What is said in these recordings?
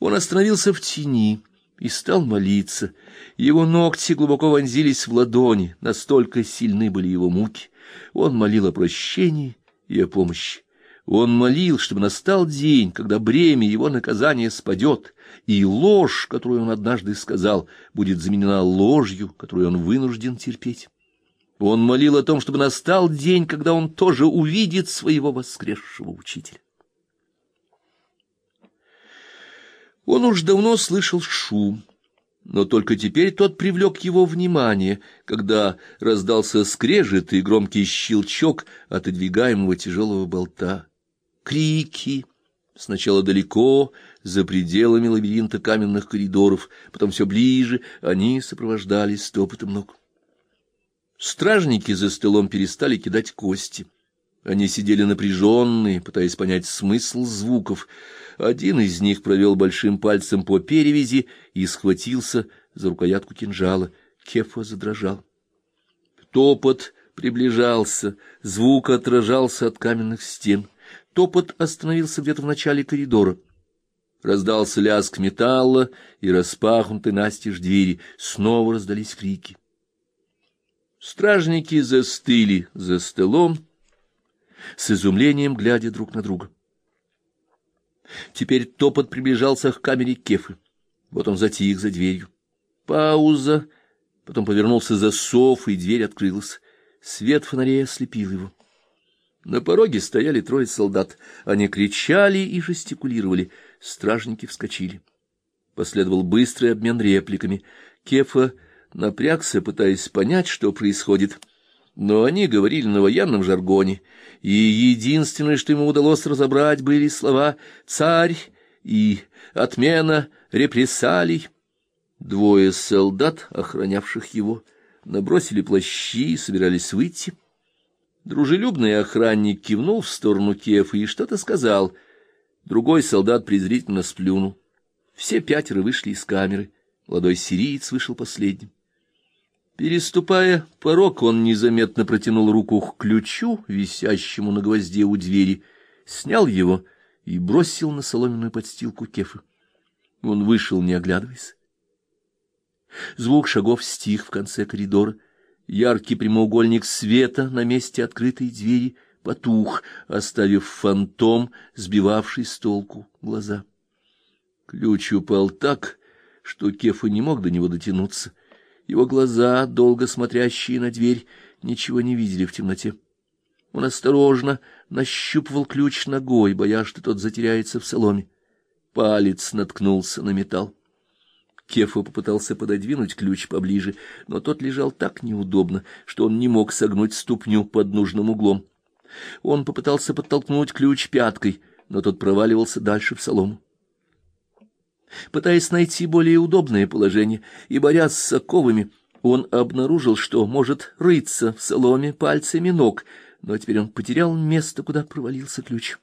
Он остановился в тени и стал молиться. Его ногти глубоко вонзились в ладони, настолько сильны были его муки. Он молил о прощении и о помощи. Он молил, чтобы настал день, когда бремя его наказания спадет, и ложь, которую он однажды сказал, будет заменена ложью, которую он вынужден терпеть. Он молил о том, чтобы настал день, когда он тоже увидит своего воскресшего учителя. Он уж давно слышал шум, но только теперь тот привлек его внимание, когда раздался скрежет и громкий щелчок отодвигаемого тяжелого болта. Крики! Сначала далеко, за пределами лабиринта каменных коридоров, потом все ближе, они сопровождались стопотом ног. Стражники за столом перестали кидать кости. Они сидели напряженные, пытаясь понять смысл звуков. Один из них провел большим пальцем по перевязи и схватился за рукоятку кинжала. Кефа задрожал. Топот приближался, звук отражался от каменных стен. Топот остановился где-то в начале коридора. Раздался лязг металла и распахнутые настежь двери. Снова раздались крики. Стражники застыли за столом, с изумлением глядя друг на друга. Теперь топот приближался к камере Кефы. Вот он затих за дверью. Пауза, потом повернулся засов, и дверь открылась. Свет фонарей ослепил его. На пороге стояли трое солдат. Они кричали и жестикулировали. Стражники вскочили. Последовал быстрый обмен репликами. Кефа напрягся, пытаясь понять, что происходит. Но они говорили на военном жаргоне, и единственное, что ему удалось разобрать, были слова «царь» и «отмена репрессалий». Двое солдат, охранявших его, набросили плащи и собирались выйти. Дружелюбный охранник кивнул в сторону Кефа и что-то сказал. Другой солдат презрительно сплюнул. Все пятеро вышли из камеры. Молодой сириец вышел последним. Переступая порог, он незаметно протянул руку к ключу, висящему на гвозде у двери, снял его и бросил на соломенную подстилку кефы. Он вышел, не оглядываясь. Звук шагов стих в конце коридора. Яркий прямоугольник света на месте открытой двери потух, оставив фантом, сбивавший с толку глаза. Ключ упал так, что Кефа не мог до него дотянуться. Его глаза, долго смотрящие на дверь, ничего не видели в темноте. Он осторожно нащупывал ключ ногой, боясь, что тот затеряется в соломе. Палец наткнулся на металл. Кефа попытался пододвинуть ключ поближе, но тот лежал так неудобно, что он не мог согнуть ступню под нужным углом. Он попытался подтолкнуть ключ пяткой, но тот проваливался дальше в солому. Пытаясь найти более удобное положение и борясь с оковами, он обнаружил, что может рыться в соломе пальцами ног, но теперь он потерял место, куда провалился ключ.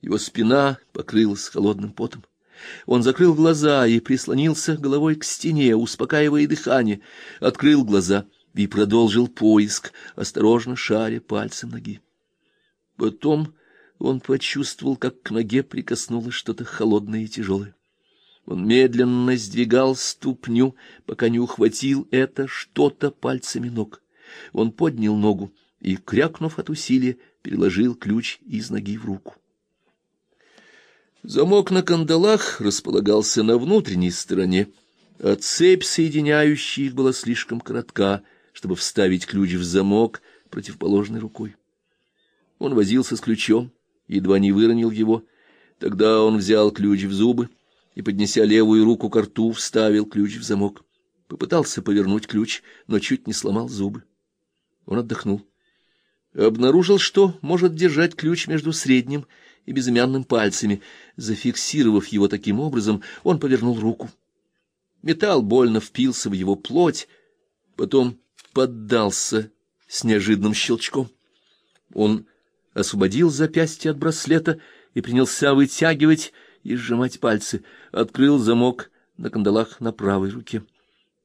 Его спина покрылась холодным потом. Он закрыл глаза и прислонился головой к стене, успокаивая дыхание, открыл глаза и продолжил поиск, осторожно шаря пальцем ноги. Потом он почувствовал, как к ноге прикоснулось что-то холодное и тяжелое. Он медленно сдвигал ступню, пока не ухватил это что-то пальцами ног. Он поднял ногу и, крякнув от усилия, переложил ключ из ноги в руку. Замок на кандалах располагался на внутренней стороне, а цепь, соединяющая их, была слишком коротка, чтобы вставить ключ в замок противоположной рукой. Он возился с ключом, едва не выронил его. Тогда он взял ключ в зубы, и, поднеся левую руку к рту, вставил ключ в замок. Попытался повернуть ключ, но чуть не сломал зубы. Он отдохнул. Обнаружил, что может держать ключ между средним и безымянным пальцами. Зафиксировав его таким образом, он повернул руку. Металл больно впился в его плоть, потом поддался с неожиданным щелчком. Он освободил запястье от браслета и принялся вытягивать и сжимать пальцы, открыл замок на кандалах на правой руке.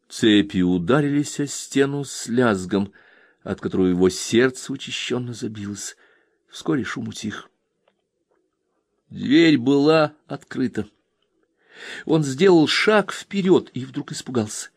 Цепи ударились о стену с лязгом, от которого его сердце учащенно забилось. Вскоре шум утих. Дверь была открыта. Он сделал шаг вперед и вдруг испугался.